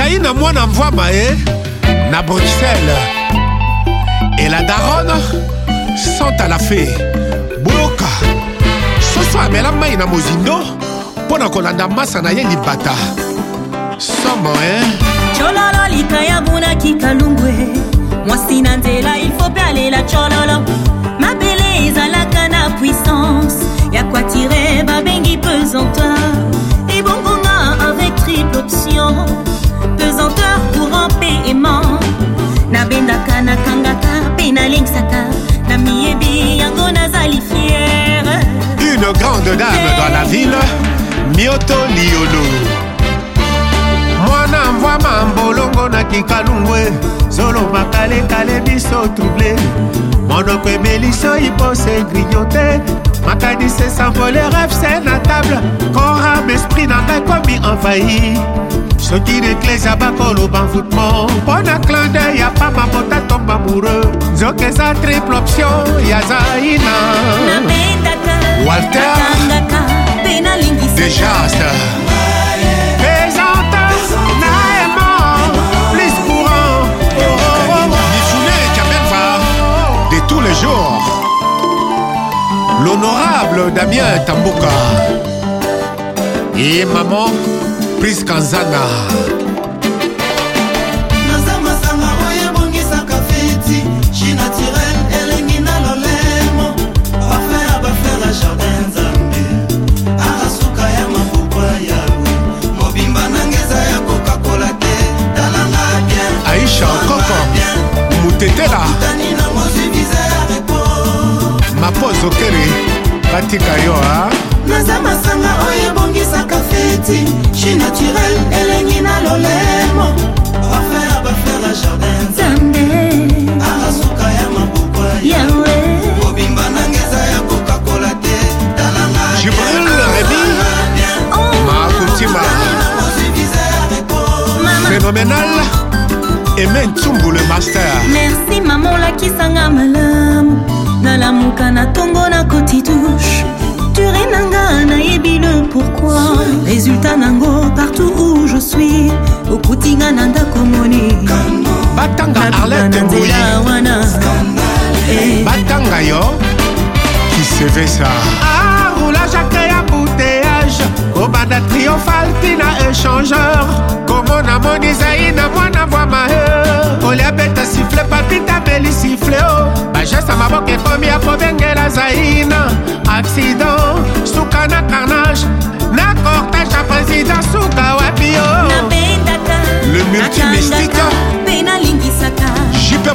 ezai na mwana mvwama ye na bruxelles e la darone santa la fe buyoka soso amela mai na mozindo mpo na kolanda masa na ye libata somo e cololo likaya bunaki kalungwe mwasi na nzela ilfo mpe alela cololo mabela une grande dame dans la ville, Mioto Liolo. mwana mbwama mbolongo nakika lungwe zolo makalekale biso trouble monoko ebeliso ipose grignote makanisi esanvole refse na table koram esprit nanga ekomi envahi soki na eklesia bakoloba mvutmo mpo na clandey ya pamba mota tomba moureux nzoka eza triple option ya zaina walter dejaste pesanta naema plus courant misune kabelva de tous les jours l'honorable damien tambuka et maman prise kanzanga zokeri batika yo a naza masanga oyo ebongisaka feti chi naturel elengi na lolemo afere ya bafere ya jardin nzambe arasuka ya maboko yawe kobimba nange eza ya kokakola te talanga jibril remi oh. makutima phénoménal eme ntumbulu master merci mama olakisanga malamu nalamuka na ntongo nakoti touche turi nanga nayebi le pourkui résultat nango partout où je suis okotinga na ndako moni batanga arlete nzela wana batanga yo kisevesa ah!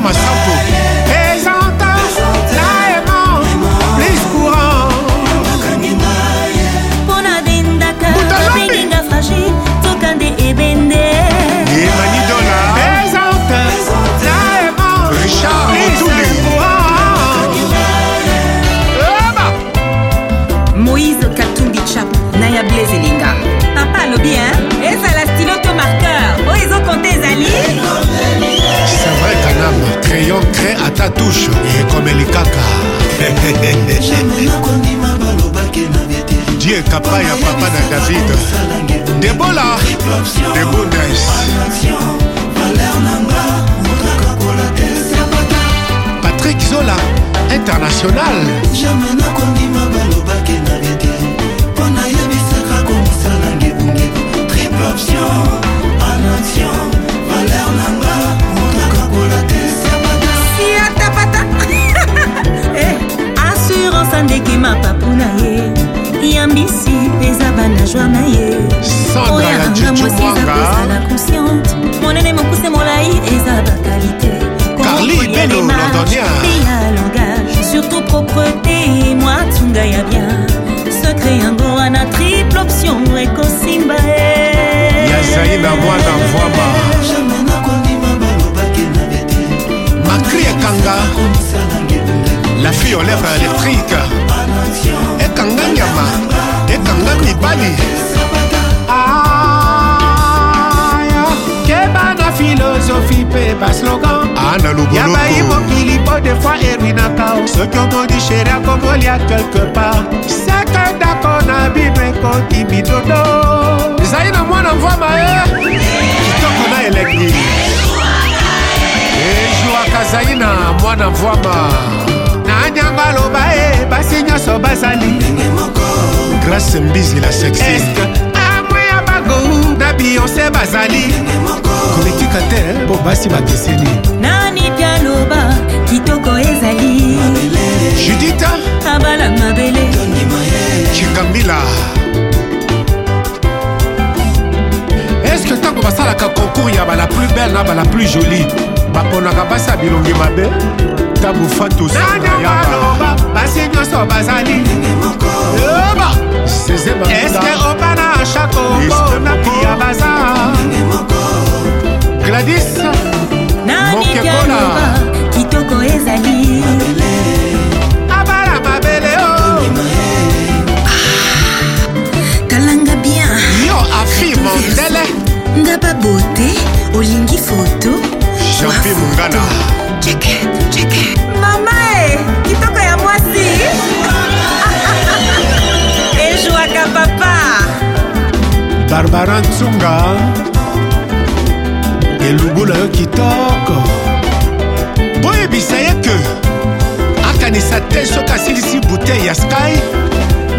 informação yo cre ata touche ekomeli kaka die kapa ya papa na david debola debundes patrik zola international sandra ya jejumwanga monene mokuse molai eza bakalite karli belo londonia surtout propreté mwa tunga ya bien sekre yango wana triple option ekosimba yazai na mwana mvwama makri ekanga la fille aux lèvres électriques ekanga nyama ekanga mibali baslogan yabai mokili po de fois erwinaka soki omoni sheria komolia quelque part saka ndako na bino ekoti bidodo ezali na mwana mvama ye kitoko na elengi ezwaka zali na mwana mvama na nyango aloba ye eh, basi nyonso bazali grace mbizi la sexi amwe ah, ya bagou na bionse bazali basi bakeseni nani pya loba kitoko ezali judita abala mabele chikambila eske ntango basalaka concours ya bala plus belle na bala plus jolie baponaka basi ya bilongi mabe tabu fatosanayaba basi nyonso bazali eske barbara nsunga elubu na yo kitoko boyebisa ye ke akanisa te soki asilisi butei ya sky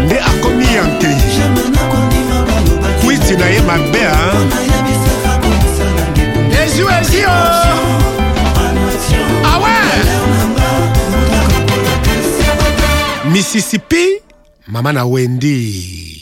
nde akomi yante kwiti na ye mabe a ezio ezio awe mississippi mama na wendi